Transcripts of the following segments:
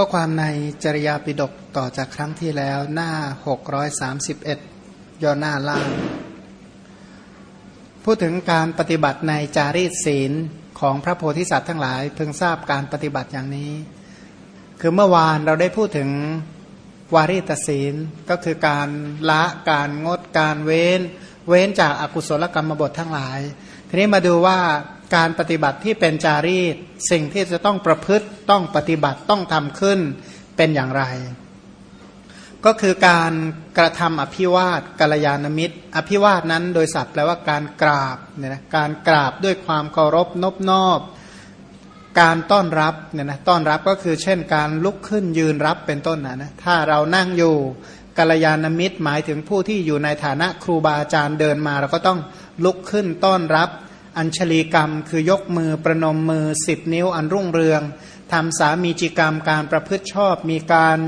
ข้อความในจริยาปิดกต่อจากครั้งที่แล้วหน้า 631 ย่อหน้าล่าง พูดถึงการปฏิบัติในจารีตศีลของพระโพธิสัตว์ทั้งหลายเพิ่งทราบการปฏิบัติอย่างนี้ คือเมื่อวานเราได้พูดถึงวารีตศีลก็คือการละการงดการเว้น เว้นจากอากุศลกรรมบททั้งหลาย ทีนี้มาดูว่า การปฏิบัติที่เป็นจารีต สิ่งที่จะต้องประพฤติต้องปฏิบัติต้องทำขึ้นเป็นอย่างไร ก็คือการกระทำอภิวาทกัลยาณมิตร อภิวาทนั้นโดยศัพท์แปลว่าการกราบเนี่ยนะการกราบด้วยความเคารพนบนอบ การต้อนรับเนี่ยนะต้อนรับก็คือเช่นการลุกขึ้นยืนรับเป็นต้นนะนะถ้าเรานั่งอยู่กัลยาณมิตรหมายถึงผู้ที่อยู่ในฐานะครูบาอาจารย์เดินมา เราก็ต้องลุกขึ้นต้อนรับ อัญชลีกรรม คือยกมือประนมมือสิบนิ้วอันรุ่งเรืองทำสามีจิกรรมการประพฤติชอบมีการ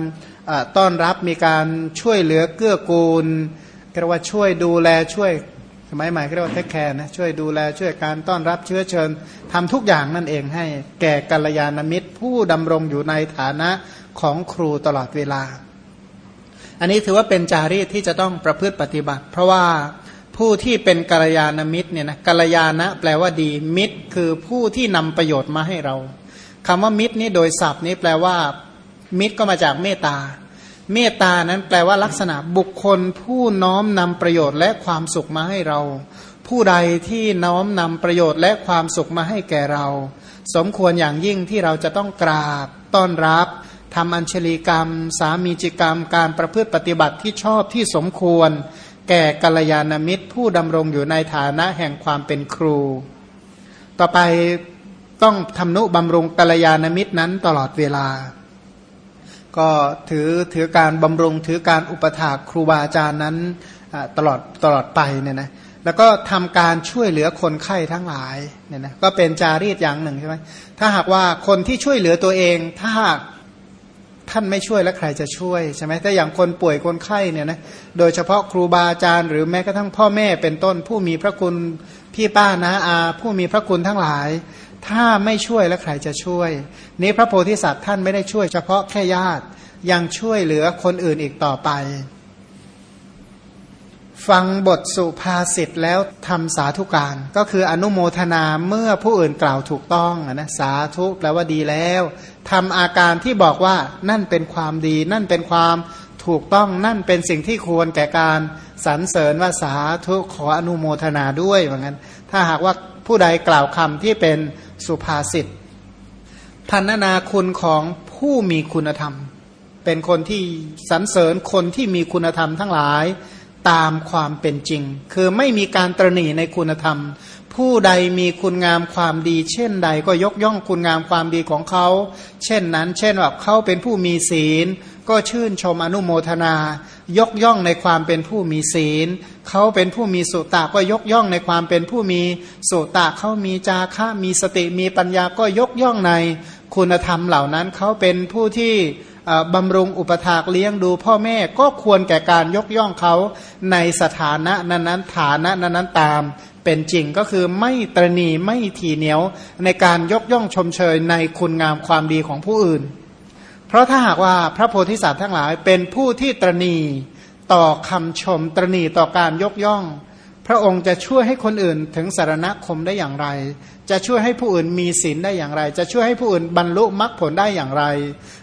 ต้อนรับมีการช่วยเหลือเกื้อกูลเรียกว่าช่วยดูแลช่วยสมัยใหม่เรียกว่าเทคแคร์นะช่วยดูแลช่วยการต้อนรับเชื้อเชิญทำทุกอย่างนั่นเองให้แก่กัลยาณมิตร ผู้ดำรงอยู่ในฐานะของครูตลอดเวลา อันนี้ถือว่าเป็นจารีตที่จะต้องประพฤติปฏิบัติ เพราะว่า ผู้ที่เป็นกัลยาณมิตรเนี่ยนะกัลยาณะแปลว่าดี มิตร คือผู้ที่นำประโยชน์มาให้เราคำว่ามิตรนี้โดยศัพท์นี้แปลว่า มิตรก็มาจากเมตตา เมตตานั้นแปลว่าลักษณะบุคคล ผู้น้อมนำประโยชน์และความสุขมาให้เรา ผู้ใดที่น้อมนำประโยชน์และความสุขมาให้แก่เรา สมควรอย่างยิ่งที่เราจะต้องกราบ ต้อนรับทำอัญชลีกรรม สามีจิกรรม การประพฤติปฏิบัติที่ชอบที่สมควร แก่กัลยาณมิตร ผู้ดำรงอยู่ในฐานะแห่งความเป็นครู ต่อไปต้องทำนุบำรุงกัลยาณมิตรนั้นตลอดเวลา ก็ถือถือการบำรุงถือการอุปถากครูบาอาจารย์นั้นตลอดตลอดไปเนี่ยนะแล้วก็ทำการช่วยเหลือคนไข้ทั้งหลายเนี่ยนะก็เป็นจารีตอย่างหนึ่งใช่ไหมถ้าหากว่าคนที่ช่วยเหลือตัวเอง ถ้า ท่านไม่ช่วยแล้วใครจะช่วยใช่ไหมถ้าอย่างคนป่วยคนไข้เนี่ยนะโดยเฉพาะครูบาอาจารย์หรือแม้กระทั่งพ่อแม่เป็นต้น ผู้มีพระคุณพี่ป้านะอา ผู้มีพระคุณทั้งหลาย ถ้าไม่ช่วยแล้วใครจะช่วย นี้พระโพธิสัตว์ท่านไม่ได้ช่วยเฉพาะแค่ญาติยังช่วยเหลือคนอื่นอีกต่อไป ฟังบทสุภาษิตแล้วทำสาธุการ ก็คืออนุโมทนาเมื่อผู้อื่นกล่าวถูกต้องนะสาธุแปลว่าดีแล้วทำอาการที่บอกว่านั่นเป็นความดี นั่นเป็นความถูกต้องนั่นเป็นสิ่งที่ควรแก่การสรรเสริญว่าสาธุขออนุโมทนาด้วยเหมือนกันถ้าหากว่าผู้ใดกล่าวคำที่เป็นสุภาษิตพันนาคุณของผู้มีคุณธรรม เป็นคนที่สรรเสริญคนที่มีคุณธรรมทั้งหลาย ตามความเป็นจริง คือไม่มีการตรณีในคุณธรรม ผู้ใดมีคุณงามความดี เช่นใดก็ยกย่องคุณงามความดีของเขา เช่นนั้น เช่นว่าเขาเป็นผู้มีศีล ก็ชื่นชมอนุโมทนา ยกย่องในความเป็นผู้มีศีล เขาเป็นผู้มีสุตะก็ยกย่องในความเป็นผู้มีสุตะเขามีจาคะมีสติมีปัญญาก็ยกย่องในคุณธรรมเหล่านั้นเขาเป็นผู้ที่ บำรุงอุปถากเลี้ยงดูพ่อแม่ก็ควรแก่การยกย่องเขาในสถานะนั้นๆฐานะนั้นๆตามเป็นจริงก็คือไม่ตรณีไม่ทีเหนียวในการยกย่องชมเชยในคุณงามความดีของผู้อื่น เพราะถ้าหากว่าพระโพธิสัตว์ทั้งหลายเป็นผู้ที่ตรณีต่อคำชมตรณีต่อการยกย่อง ระองค์จะช่วยให้คนอื่นถึงสารณคมได้อย่างไร จะช่วยให้ผู้อื่นมีศีลได้อย่างไร จะช่วยให้ผู้อื่นบรรลุมรรคผลได้อย่างไร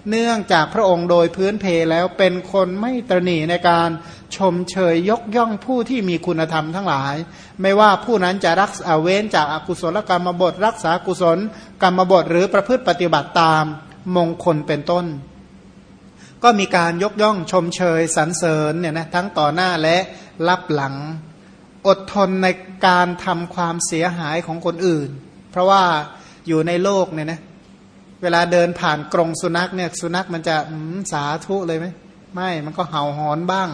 เนื่องจากพระองค์โดยพื้นเพแล้วเป็นคนไม่ตรณีในการชมเชยยกย่องผู้ที่มีคุณธรรมทั้งหลาย ไม่ว่าผู้นั้นจะรักษาเว้นจากอากุศลกรรมบท รักษากุศลกรรมบทหรือประพฤติปฏิบัติตามมงคลเป็นต้น ก็มีการยกย่องชมเชยสรรเสริญเนี่ยนะทั้งต่อหน้าและรับหลัง อดทนในการทำความเสียหายของคนอื่น เพราะว่าอยู่ในโลกเนี่ยนะเวลาเดินผ่านกรงสุนัขเนี่ยสุนัขมันจะสาธุเลยไหมไม่มันก็เห่าหอนบ้าง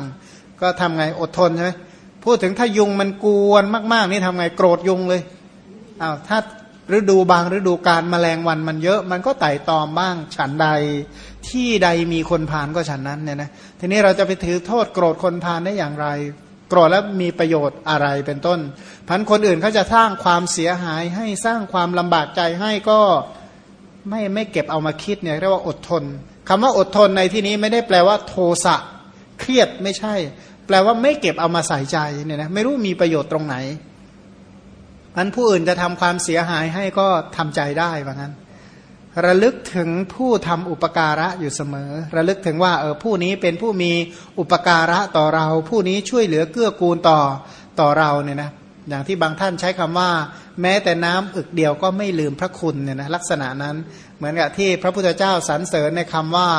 ก็ทำไงอดทนใช่ไหมพูดถึงถ้ายุงมันกวนมากๆนี่ทำไงโกรธยุงเลยอ้าวถ้าฤดูบางฤดูการมแมลงวันมันเยอะ มันก็ไต่ตอมบ้าง ฉันใดที่ใดมีคนผ่านก็ฉันนั้นเนี่ยนะทีนี้เราจะไปถือโทษโกรธคนผ่านได้อย่างไร โกรธแล้วมีประโยชน์อะไรเป็นต้น พันคนอื่นเขาจะสร้างความเสียหายให้สร้างความลำบากใจให้ก็ไม่ไม่เก็บเอามาคิดเนี่ยเรียกว่าอดทนคำว่าอดทนในที่นี้ไม่ได้แปลว่า โทสะเครียดไม่ใช่ แปลว่าไม่เก็บเอามาใส่ใจเนี่ยนะไม่รู้มีประโยชน์ตรงไหนอันผู้อื่นจะทำความเสียหายให้ก็ทำใจได้ว่างั้น ระลึกถึงผู้ทำอุปการะอยู่เสมอ ระลึกถึงว่าเออผู้นี้เป็นผู้มีอุปการะต่อเรา ผู้นี้ช่วยเหลือเกื้อกูลต่อต่อเราเนี่ยนะอย่างที่บางท่านใช้คำว่า แม้แต่น้ำอึกเดียวก็ไม่ลืมพระคุณเนี่ยนะลักษณะนั้นเหมือนกับที่พระพุทธเจ้าสรรเสริญในคำว่า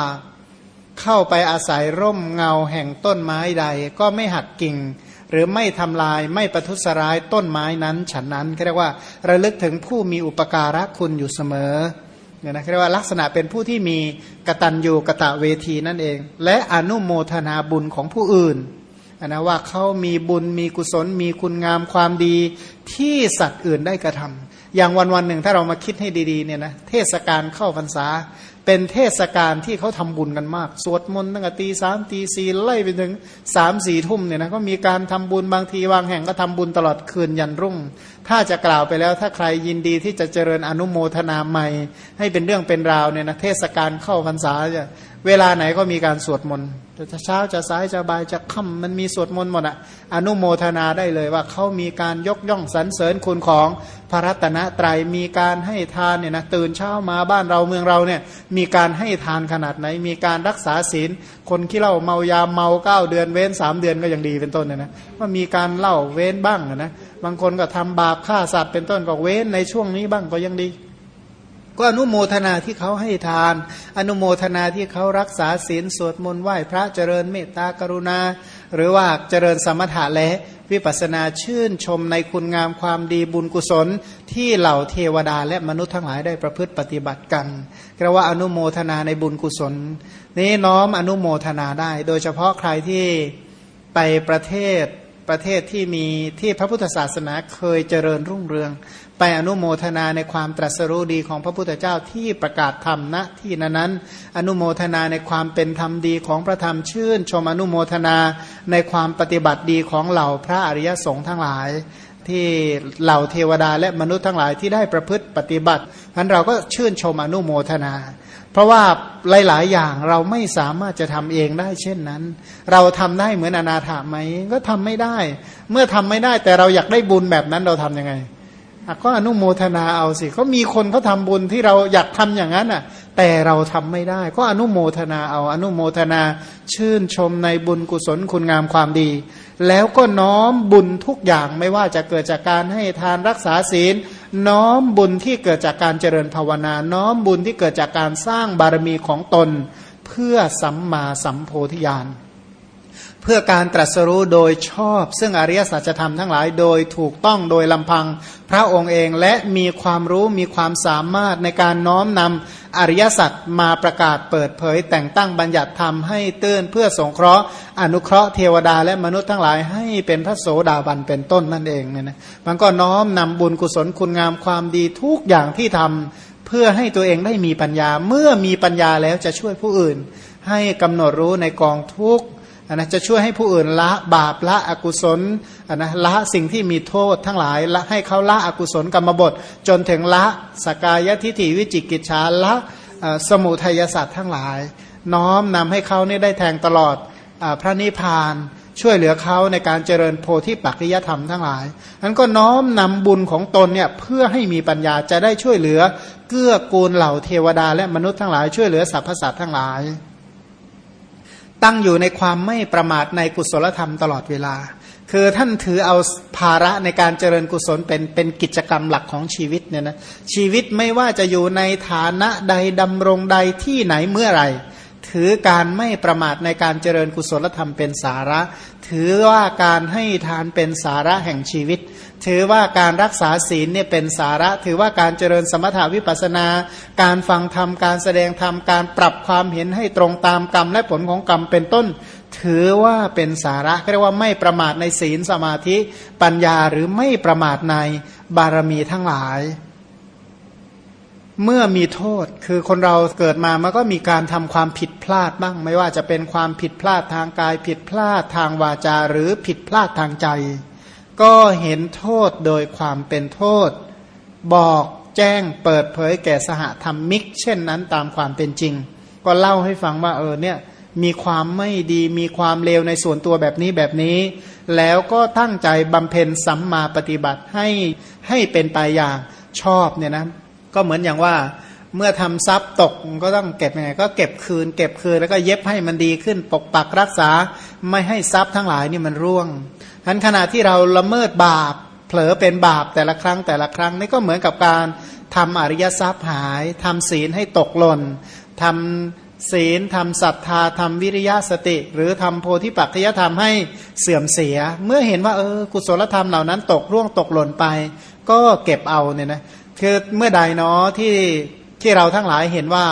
เข้าไปอาศัยร่มเงาแห่งต้นไม้ใด ก็ไม่หักกิ่ง หรือไม่ทำลายไม่ประทุษร้ายต้นไม้นั้น ฉันนั้นเรียกว่า ระลึกถึงผู้มีอุปการะคุณอยู่เสมอ เนี่ยนะเรียกว่าลักษณะเป็นผู้ที่มีกตัญญูกะตะเวทีนั่นเอง และอนุโมทนาบุญของผู้อื่นนะว่าเขามีบุญมีกุศล มีคุณงามความดีที่สัตว์อื่นได้กระทำอย่างวันวันหนึ่งถ้าเรามาคิดให้ดีๆเนี่ยนะเทศกาลเข้าพรรษา เป็นเทศกาลที่เขาทำบุญกันมาก สวดมนต์ตั้งแต่ตีสามตีสี่ไล่ไปถึงสามสี่ทุ่มเนี่ยนะก็มีการทำบุญบางทีวางแห่งก็ทำบุญตลอดคืนยันรุ่ง ถ้าจะกล่าวไปแล้วถ้าใครยินดีที่จะเจริญอนุโมทนาใหม่ ให้เป็นเรื่องเป็นราวเนี่ยนะเทศกาลเข้าพรรษาจะเวลาไหนก็มีการสวดมนต์จะเช้าจะสายจะบ่ายจะค่ำมันมีสวดมนต์หมดอะอนุโมทนาได้เลยว่าเขามีการยกย่องสรรเสริญคุณของ ระรัตนตรัยมีการให้ทานเนี่ยนะตื่นเช้ามาบ้านเราเมืองเราเนี่ยมีการให้ทานขนาดไหน มีการรักษาศีล คนที่เล่าเมายาเมาเก้าเดือนเว้นสามเดือนก็ยังดีเป็นต้นเนี่ยนะว่ามีการเล่าเว้นบ้างนะบางคนก็ทำบาปฆ่าสัตว์เป็นต้นก็เว้นในช่วงนี้บ้างก็ยังดี ก็อนุโมทนาที่เขาให้ทาน อนุโมทนาที่เขารักษาศีลสวดมนต์ไหว้พระเจริญเมตตากรุณา หรือว่าเจริญสมถะและวิปัสนาชื่นชมในคุณงามความดีบุญกุศล ที่เหล่าเทวดาและมนุษย์ทั้งหลายได้ประพฤติปฏิบัติกันเรียกว่าอนุโมทนาในบุญกุศล นี้น้อมอนุโมทนาได้ โดยเฉพาะใครที่ไปประเทศประเทศที่มีที่พระพุทธศาสนาเคยเจริญรุ่งเรือง ไปอนุโมทนาในความตรัสรู้ดีของพระพุทธเจ้าที่ประกาศธรรมณที่นั้นนอนุโมทนาในความเป็นธรรมดีของพระธรรมชื่น ชมอนุโมทนาในความปฏิบัติดีของเหล่าพระอริยสงฆ์ทั้งหลาย ที่เหล่าเทวดาและมนุษย์ทั้งหลายที่ได้ประพฤติปฏิบัติฉะนั้นเราก็ชื่นชมอนุโมทนา เพราะว่าหลาย ๆ อย่างเราไม่สามารถจะทำเองได้เช่นนั้น เราทำได้เหมือนอนาถาไหมก็ทำไม่ได้ เมื่อทำไม่ได้แต่เราอยากได้บุญแบบนั้นเราทํำยังไง ก็อนุโมทนาเอาสิเขามีคนเขาทาบุญที่เราอยากทำอย่างนั้นอะ แต่เราทำไม่ได้ ก็อนุโมทนาเอาอนุโมทนาชื่นชมในบุญกุศลคุณงามความดี แล้วก็น้อมบุญทุกอย่างไม่ว่าจะเกิดจากการให้ทานรักษาศีล น้อมบุญที่เกิดจากการเจริญภาวนา น้อมบุญที่เกิดจากการสร้างบารมีของตน เพื่อสัมมาสัมโพธิญาณ เพื่อการตรัสรู้โดยชอบ ซึ่งอริยสัจธรรมทั้งหลายโดยถูกต้องโดยลำพัง พระองค์เองและมีความรู้มีความสามารถในการน้อมนำอริยสัจมาประกาศเปิดเผย แต่งตั้งบัญญัติธรรมให้เตื้นเพื่อสงเคราะห์ อนุเคราะห์เทวดาและมนุษย์ทั้งหลายให้เป็นพระโสดาบันเป็นต้นนั่นเองเนี่ยนะมันก็น้อมนำบุญกุศลคุณงามความดีทุกอย่างที่ทำเพื่อให้ตัวเองได้มีปัญญาเมื่อมีปัญญาแล้วจะช่วยผู้อื่น ให้กำหนดรู้ในกองทุกข์ นะจะช่วยให้ผู้อื่นละบาปละอกุศลนะละสิ่งที่มีโทษทั้งหลายละให้เขาละอกุศลกรรมบทจนถึงละสกายทิฏฐิวิจิกิจชาละสมุทัยศาสตร์ทั้งหลาย น้อมนำให้เขาเนี่ได้แทงตลอดอพระนิพพานช่วยเหลือเขาในการเจริญโพธิปัจจยธรรมทั้งหลายนั้นก็น้อมนำบุญของตนเนี่ยเพื่อให้มีปัญญาจะได้ช่วยเหลือ เกื้อกูลเหล่าเทวดาและมนุษย์ทั้งหลายช่วยเหลือสรรพสัตว์ทั้งหลาย ตั้งอยู่ในความไม่ประมาทในกุศลธรรมตลอดเวลา คือท่านถือเอาภาระในการเจริญกุศลเป็นเป็นกิจกรรมหลักของชีวิตเนี่ยนะชีวิตไม่ว่าจะอยู่ในฐานะใดดำรงใดที่ไหนเมื่อไหร่ ถือการไม่ประมาทในการเจริญกุศลธรรมเป็นสาระ ถือว่าการให้ทานเป็นสาระแห่งชีวิต ถือว่าการรักษาศีลเนี่ยเป็นสาระ ถือว่าการเจริญสมถาวิปัสนา การฟังธรรม การแสดงธรรม การปรับความเห็นให้ตรงตามกรรมและผลของกรรมเป็นต้น ถือว่าเป็นสาระเรียกว่าไม่ประมาทในศีลสมาธิปัญญาหรือไม่ประมาทในบารมีทั้งหลาย เมื่อมีโทษคือคนเราเกิดมามันก็มีการทำความผิดพลาดบ้าง ไม่ว่าจะเป็นความผิดพลาดทางกายผิดพลาดทางวาจาหรือผิดพลาดทางใจ ก็เห็นโทษโดยความเป็นโทษ บอกแจ้งเปิดเผยแก่สหธรรมมิก เช่นนั้นตามความเป็นจริง ก็เล่าให้ฟังว่าเออเนี่ยมีความไม่ดีมีความเลวในส่วนตัวแบบนี้แบบนี้ แล้วก็ตั้งใจบำเพ็ญสัมมาปฏิบัติให้ให้เป็นไปอย่างชอบเนี่ยนะ ก็เหมือนอย่างว่าเมื่อทำทรัพย์ตกก็ต้องเก็บยังไงก็เก็บคืน เก็บคืนแล้วก็เย็บให้มันดีขึ้น ปกปักรักษาไม่ให้ทรัพย์ทั้งหลายนี่มันร่วงทันขณะที่เราละเมิดบาป เผลอเป็นบาปแต่ละครั้งแต่ละครั้งนี่ก็เหมือนกับการทำอริยทรัพย์หายทำศีลให้ตกหล่นทำศีลทำศรัทธาทำวิริยะสติ หรือทำโพธิปัจจยธรรมให้เสื่อมเสีย เมื่อเห็นว่าเออกุศลธรรมเหล่านั้นตกร่วงตกหล่นไป ก็เก็บเอาเนี่ยนะ คือเมื่อใดเนาะที่ที่เราทั้งหลายเห็นว่า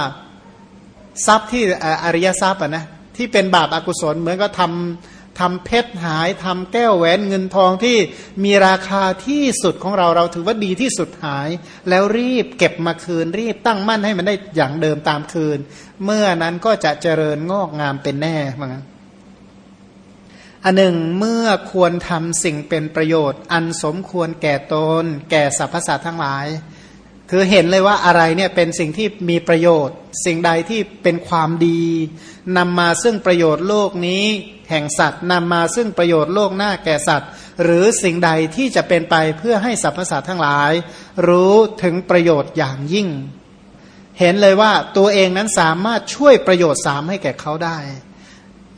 ทรัพย์ที่อริยทรัพย์อะนะที่เป็นบาปอากุศลเหมือนก็ทำทำเพชรหายทำแก้วแหวนเงินทองที่มีราคาที่สุดของเราเราถือว่าดีที่สุดหาย แล้วรีบเก็บมาคืนรีบตั้งมั่นให้มันได้อย่างเดิมตามคืน เมื่อนั้นก็จะเจริญงอกงามเป็นแน่เหมือนกันอันหนึ่งเมื่อควรทำสิ่งเป็นประโยชน์ อันสมควรแก่ตน แก่สรรพสัตว์ทั้งหลาย คือเห็นเลยว่าอะไรเนี่ยเป็นสิ่งที่มีประโยชน์ สิ่งใดที่เป็นความดีนำมาซึ่งประโยชน์โลกนี้แห่งสัตว์นำมาซึ่งประโยชน์โลกหน้าแก่สัตว์ หรือสิ่งใดที่จะเป็นไปเพื่อให้สรรพสัตว์ทั้งหลาย รู้ถึงประโยชน์อย่างยิ่ง เห็นเลยว่าตัวเองนั้นสามารถช่วยประโยชน์สามให้แก่เขาได้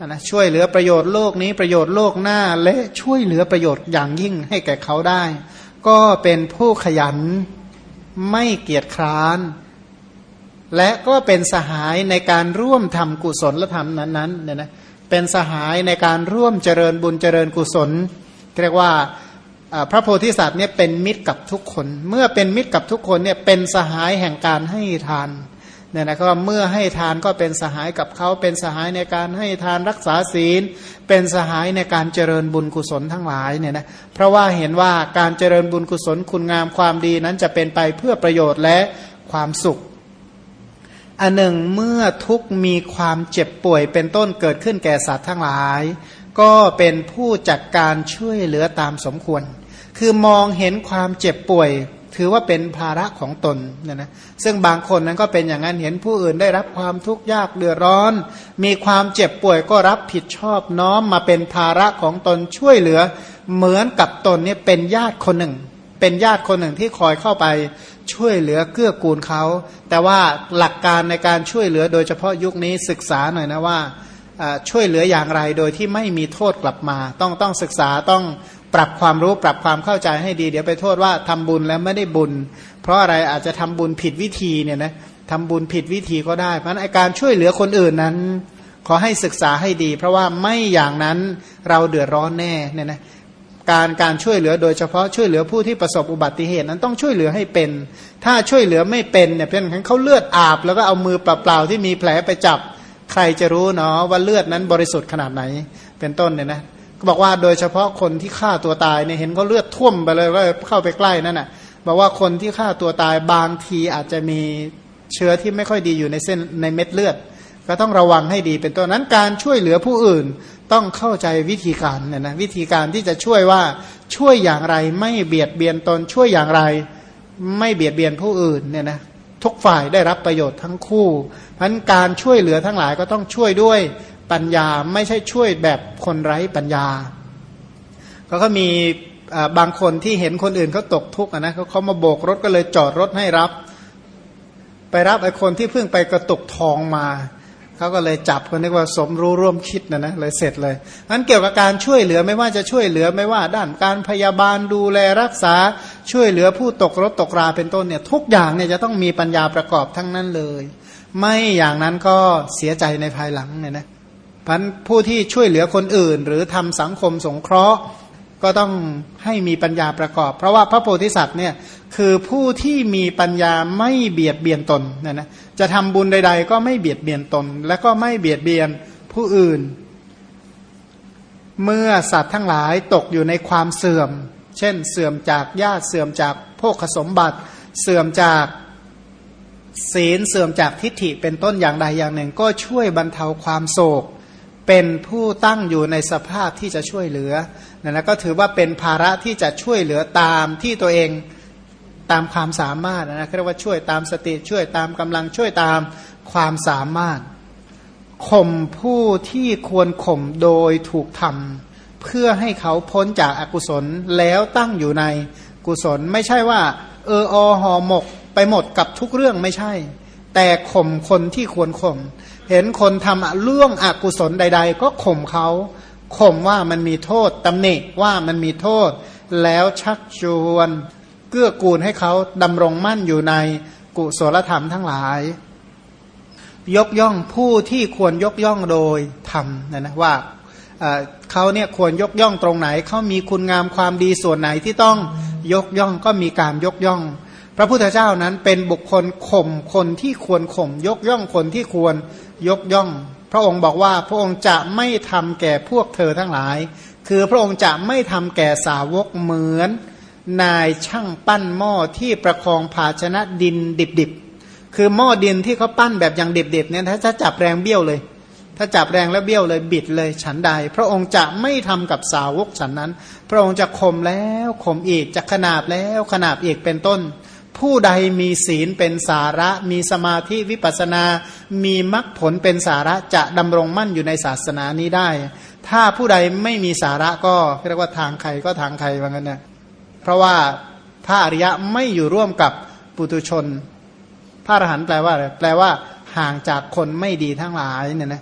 นะช่วยเหลือประโยชน์โลกนี้ประโยชน์โลกหน้าและช่วยเหลือประโยชน์อย่างยิ่งให้แก่เขาได้ ก็เป็นผู้ขยัน ไม่เกียจคร้าน และก็เป็นสหายในการร่วมทำกุศลธรรมนั้นๆเนี่ยนะเป็นสหายในการร่วมเจริญบุญเจริญกุศลเรียกว่าพระโพธิสัตว์เนี่ยเป็นมิตรกับทุกคน เมื่อเป็นมิตรกับทุกคนเนี่ยเป็นสหายแห่งการให้ทานเเนี่ยนะก็เมื่อให้ทานก็เป็นสหายกับเขาเป็นสหายในการให้ทานรักษาศีล เป็นสหายในการเจริญบุญกุศลทั้งหลายเนี่ยนะเพราะว่าเห็นว่าการเจริญบุญกุศลคุณงามความดีนั้นจะเป็นไปเพื่อประโยชน์และความสุข อันหนึ่งเมื่อทุกมีความเจ็บป่วยเป็นต้นเกิดขึ้นแก่สัตว์ทั้งหลาย ก็เป็นผู้จัดการช่วยเหลือตามสมควร คือมองเห็นความเจ็บป่วย ถือว่าเป็นภาระของตนเนี่ยนะ ซึ่งบางคนนั้นก็เป็นอย่างนั้นเห็นผู้อื่นได้รับความทุกข์ยากเดือดร้อน มีความเจ็บป่วยก็รับผิดชอบน้อมมาเป็นภาระของตนช่วยเหลือ เหมือนกับตนเนี่ยเป็นญาติคนหนึ่ง เป็นญาติคนหนึ่งที่คอยเข้าไปช่วยเหลือเกื้อกูลเขา แต่ว่าหลักการในการช่วยเหลือโดยเฉพาะยุคนี้ศึกษาหน่อยนะว่าช่วยเหลืออย่างไรโดยที่ไม่มีโทษกลับมา ต้องต้องศึกษาต้องปรับความรู้ปรับความเข้าใจให้ดี เดี๋ยวไปโทษว่าทำบุญแล้วไม่ได้บุญ เพราะอะไรอาจจะทำบุญผิดวิธีเนี่ยนะทำบุญผิดวิธีก็ได้ เพราะนั้นการช่วยเหลือคนอื่นนั้น ขอให้ศึกษาให้ดี เพราะว่าไม่อย่างนั้นเราเดือดร้อนแน่เนี่ยนะการการช่วยเหลือโดยเฉพาะช่วยเหลือผู้ที่ประสบอุบัติเหตุนั้นต้องช่วยเหลือให้เป็น ถ้าช่วยเหลือไม่เป็นเนี่ยเพื่อนเขาเลือดอาบ แล้วก็เอามือเปล่าๆที่มีแผลไปจับ ใครจะรู้เนาะว่าเลือดนั้นบริสุทธิ์ขนาดไหนเป็นต้นเนี่ยนะก็บอกว่าโดยเฉพาะคนที่ฆ่าตัวตายเนี่ยเห็นเขาเลือดท่วมไปเลยก็เข้าไปใกล้นั่นน่ะ บอกว่าคนที่ฆ่าตัวตายบางทีอาจจะมีเชื้อที่ไม่ค่อยดีอยู่ในเส้นในเม็ดเลือด ก็ต้องระวังให้ดี เป็นต้นนั้นการช่วยเหลือผู้อื่นต้องเข้าใจวิธีการเนี่ยนะวิธีการที่จะช่วยว่าช่วยอย่างไรไม่เบียดเบียนตนช่วยอย่างไร ไม่เบียดเบียนผู้อื่นเนี่ยนะทุกฝ่ายได้รับประโยชน์ทั้งคู่เพราะการช่วยเหลือทั้งหลายก็ต้องช่วยด้วยปัญญาไม่ใช่ช่วยแบบคนไร้ปัญญาเขาก็มี บางคนที่เห็นคนอื่นเขาตกทุกข์นะเขาเขามาโบกรถก็เลยจอดรถให้รับ ไปรับไอ้คนที่เพิ่งไปกระตุกทองมาเขาก็เลยจับคนนี้ว่าสมรู้ร่วมคิดนะนะเลยเสร็จเลยนั้นเกี่ยวกับการช่วยเหลือไม่ว่าจะช่วยเหลือไม่ว่า ด้านการพยาบาลดูแลรักษาช่วยเหลือผู้ตกรถตกราเป็นต้นเนี่ยทุกอย่างเนี่ยจะต้องมีปัญญาประกอบทั้งนั้นเลย ไม่อย่างนั้นก็เสียใจในภายหลังเนี่ยนะพันผู้ที่ช่วยเหลือคนอื่น หรือทำสังคมสงเคราะห์ ก็ต้องให้มีปัญญาประกอบ เพราะว่าพระโพธิสัตว์เนี่ยคือผู้ที่มีปัญญาไม่เบียดเบียนตนนะนะจะทำบุญใด ๆ ก็ไม่เบียดเบียนตน และก็ไม่เบียดเบียนผู้อื่น เมื่อสัตว์ทั้งหลายตกอยู่ในความเสื่อม เช่น เสื่อมจากญาติเสื่อมจากโภคสมบัติ เสื่อมจากศีลเสื่อมจากทิฏฐิเป็นต้นอย่างใดอย่างหนึ่ง ก็ช่วยบรรเทาความโศก เป็นผู้ตั้งอยู่ในสภาพที่จะช่วยเหลือ นั่นแหละก็ถือว่าเป็นภาระที่จะช่วยเหลือตามที่ตัวเองตามความสามารถนะเรียกว่าช่วยตามสติช่วยตามกำลังช่วยตามความสามารถข่มผู้ที่ควรข่มโดยถูกทำเพื่อให้เขาพ้นจากอากุศลแล้วตั้งอยู่ในกุศลไม่ใช่ว่า เอออหอหมกไปหมดกับทุกเรื่องไม่ใช่ แต่ข่มคนที่ควรข่มเห็นคนทำเรื่องอกุศลใด ๆ ก็ข่มเขา ข่มว่ามันมีโทษตำหนิว่ามันมีโทษ แล้วชักชวนเกื้อกูลให้เขาดำรงมั่นอยู่ในกุศลธรรมทั้งหลาย ยกย่องผู้ที่ควรยกย่องโดยธรรมนะนะว่าเขาเนี่ยควรยกย่องตรงไหน เขามีคุณงามความดีส่วนไหนที่ต้องยกย่องก็มีการยกย่อง พระพุทธเจ้านั้นเป็นบุคคลข่มคนที่ควรข่มยกย่องคนที่ควรยกย่อง ระองค์บอกว่าพระองค์จะไม่ทำแก่พวกเธอทั้งหลาย คือพระองค์จะไม่ทำแก่สาวกเหมือน นายช่างปั้นหม้อที่ประคองภาชนะดินดิบๆ คือหม้อดินที่เขาปั้นแบบอย่างดิบๆเนี่ยถ้าจับแรงเบี้ยวเลย ถ้าจับแรงแล้วเบี้ยวเลยบิดเลยฉันใด พระองค์จะไม่ทำกับสาวกฉันนั้น พระองค์จะข่มแล้วข่มอีกจะขนาบแล้วขนาบอีกเป็นต้น ผู้ใดมีศีลเป็นสาระ มีสมาธิวิปัสนา มีมรรคผลเป็นสาระจะดำรงมั่นอยู่ในศาสนานี้ได้ ถ้าผู้ใดไม่มีสาระก็เรียกว่าทางใครก็ทางใครว่างั้นนะเพราะว่าพระอริยะไม่อยู่ร่วมกับปุตุชน พระอรหันต์แปลว่าอะไรแปลว่าห่างจากคนไม่ดีทั้งหลายเนี่ยนะ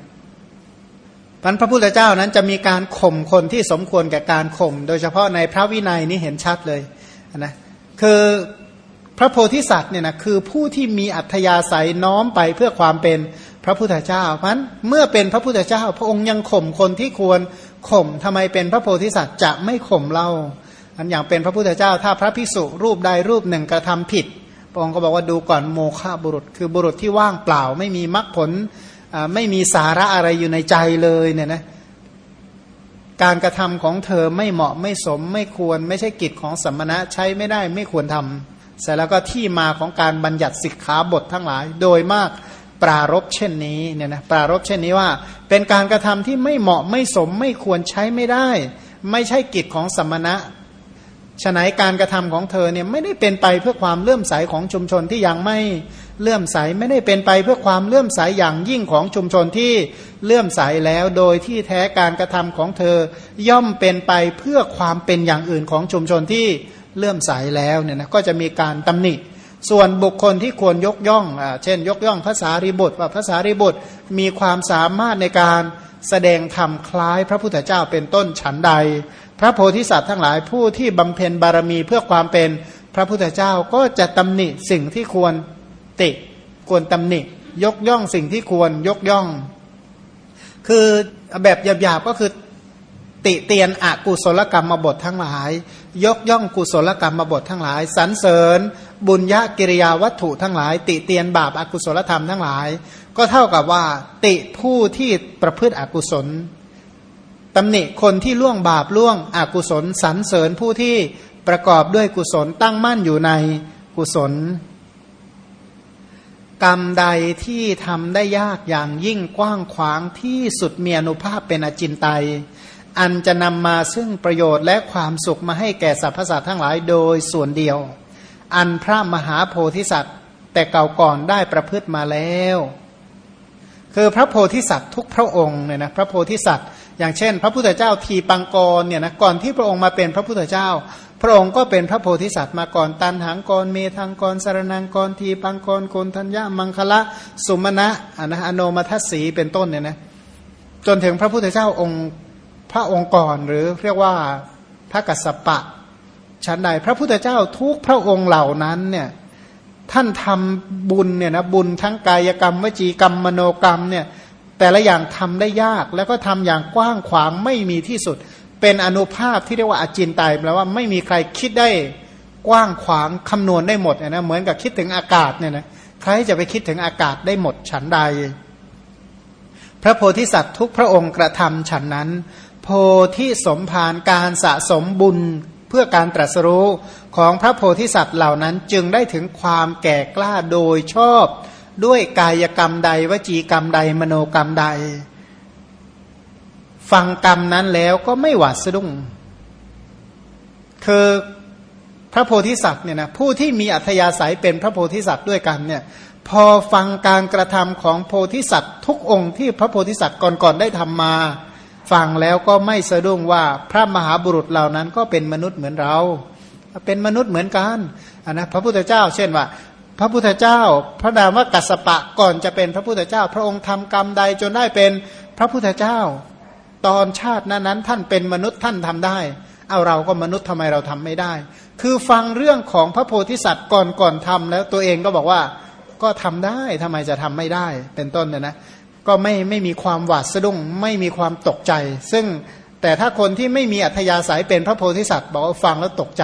พันพระพุทธเจ้านั้นจะมีการข่มคนที่สมควรแก่การข่ม โดยเฉพาะในพระวินัยนี้เห็นชัดเลยนะคือ พระโพธิสัตว์เนี่ยนะคือผู้ที่มีอัธยาศัยน้อมไปเพื่อความเป็นพระพุทธเจ้าเพราะเมื่อเป็นพระพุทธเจ้า พระองค์ยังข่มคนที่ควรข่มทำไมเป็นพระโพธิสัตว์จะไม่ข่มเราอันอย่างเป็นพระพุทธเจ้า ถ้าพระภิกษุรูปใดรูปหนึ่งกระทำผิด พระองค์ก็บอกว่าดูก่อนโมฆะบุรุษ คือบุรุษที่ว่างเปล่า ไม่มีมรรคผลไม่มีสาระอะไรอยู่ในใจเลยเนี่ยนะการกระทำของเธอไม่เหมาะไม่สมไม่ควร ไม่ใช่กิจของสัมมณะใช้ไม่ได้ไม่ควรทำ เสร็จแล้วก็ที่มาของการบัญญัติสิกขาบททั้งหลาย โดยมากปรารบเช่นนี้เนี่ยนะปรารบเช่นนี้ว่า เป็นการกระทำที่ไม่เหมาะไม่สมไม่ควรใช้ไม่ได้ ไม่ใช่กิจของสัมมณะฉนัยการกระทำของเธอเนี่ยไม่ได้เป็นไปเพื่อความเลื่อมใสของชุมชนที่ยังไม่เลื่อมใสไม่ได้เป็นไปเพื่อความเลื่อมใสอย่างยิ่งของชุมชนที่เลื่อมใสแล้วโดยที่แท้การกระทำของเธอย่อมเป็นไปเพื่อความเป็นอย่างอื่นของชุมชนที่ เลื่อมใสแล้วเนี่ยนะก็จะมีการตำหนิ ส่วนบุคคลที่ควรยกย่องอ่าเช่น ยกย่องภาษาริบุตรว่าภาษาริบุตรมีความสามารถในการแสดงธรรมคล้ายพระพุทธเจ้าเป็นต้นฉันใด พระโพธิสัตว์ทั้งหลายผู้ที่บำเพ็ญบารมีเพื่อความเป็นพระพุทธเจ้าก็จะตำหนิสิ่งที่ควรติควรตำหนิ ยกย่องสิ่งที่ควรยกย่อง คือแบบหยาบๆก็คือ ติเตียนอกุศลกรรมบททั้งหลาย ยกย่องกุศลกรรมบททั้งหลายสรรเสริญ บุญญากิริยาวัตถุทั้งหลาย ติเตียนบาปอากุศลธรรมทั้งหลาย ก็เท่ากับว่า ติผู้ที่ประพฤติอกุศลตำหนิคนที่ล่วงบาปล่วงอกุศลสรรเสริญผู้ที่ประกอบด้วยกุศลตั้งมั่นอยู่ในกุศล กรรมใดที่ทำได้ยากอย่างยิ่งกว้างขวางที่สุดมีอนุภาพเป็นอจินไตย อันจะนำมาซึ่งประโยชน์และความสุขมาให้แก่สรรพสัตว์ทั้งหลายโดยส่วนเดียว อันพระมหาโพธิสัตว์ แต่เก่าก่อนได้ประพฤติมาแล้ว คือพระโพธิสัตว์ทุกพระองค์เนี่ยนะพระโพธิสัตว์ อย่างเช่น พระพุทธเจ้าทีปังกรเนี่ยนะก่อนที่พระองค์มาเป็นพระพุทธเจ้า พระองค์ก็เป็นพระโพธิสัตว์มาก่อนตันหังกรเมทังกรสารนังกรทีปังกรโกนทัญญามังคละสุมาณะอนะอโนมัทสีเป็นต้นเนี่ยนะจนถึงพระพุทธเจ้าองค์ พระองค์ก่อนหรือเรียกว่าพระกัสสปะชั้นใดพระพุทธเจ้าทุกพระองค์เหล่านั้นเนี่ยท่านทำบุญเนี่ยนะบุญทั้งกายกรรมวจีกรรมมโนกรรมเนี่ยแต่ละอย่างทำได้ยากแล้วก็ทำอย่างกว้างขวางไม่มีที่สุด เป็นอนุภาพที่เรียกว่าอาจินไตยแปลว่าไม่มีใครคิดได้กว้างขวางคำนวณได้หมดนะเหมือนกับคิดถึงอากาศเนี่ยนะใครจะไปคิดถึงอากาศได้หมดฉันใด พระโพธิสัตว์ทุกพระองค์กระทำฉันนั้น โพธิสมภารการสะสมบุญเพื่อการตรัสรู้ของพระโพธิสัตว์เหล่านั้นจึงได้ถึงความแก่กล้าโดยชอบ ด้วยกายกรรมใดวจีกรรมใดมโนกรรมใด ฟังกรรมนั้นแล้วก็ไม่หวาดสะดุ้งคือพระโพธิสัตว์เนี่ยนะผู้ที่มีอัธยาศัยเป็นพระโพธิสัตว์ด้วยกันเนี่ยพอฟังการกระทำของโพธิสัตว์ ทุกองค์ที่พระโพธิสัตว์ก่อนๆได้ทำมา ฟังแล้วก็ไม่สะดุ้งว่าพระมหาบุรุษเหล่านั้นก็เป็นมนุษย์เหมือนเรา เป็นมนุษย์เหมือนกันนะพระพุทธเจ้า เช่นว่า พระพุทธเจ้า พระนามว่ากัสปะก่อนจะเป็นพระพุทธเจ้า พระองค์ทำกรรมใดจนได้เป็นพระพุทธเจ้า ตอนชาตินั้นนั้นท่านเป็นมนุษย์ท่านทำได้ เอาเราก็มนุษย์ทำไมเราทำไม่ได้ คือฟังเรื่องของพระโพธิสัตว์ก่อนก่อนทำแล้วตัวเองก็บอกว่าก็ทำได้ทำไมจะทำไม่ได้ เป็นต้นเนี่ยนะ ก็ไม่ไม่มีความหวาดสะดุ้ง ไม่มีความตกใจ ซึ่งแต่ถ้าคนที่ไม่มีอัธยาศัยเป็นพระโพธิสัตว์บอกว่าฟังแล้วตกใจ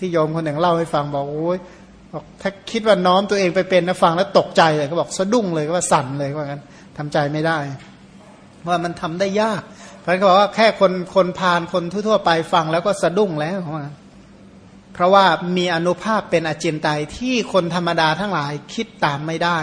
ที่โยมคนหนึ่งเล่าให้ฟังบอกโอ้ยบอกถ้าคิดว่าน้อมตัวเองไปเป็นนะฟังแล้วตกใจเลยก็บอกสะดุ้งเลยก็ว่าสั่นเลยว่างั้นทำใจไม่ได้ ว่ามันทำได้ยากเพราะเขาบอกว่าแค่คนคนพานคนทั่วๆไปฟังแล้วก็สะดุ้งแล้วว่าเพราะว่ามีอนุภาพเป็นอจินไตยที่คนธรรมดาทั้งหลายคิดตามไม่ได้